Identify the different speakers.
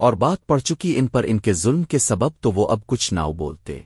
Speaker 1: اور بات پڑ چکی ان پر ان کے ظلم کے سبب تو وہ اب کچھ نہ بولتے۔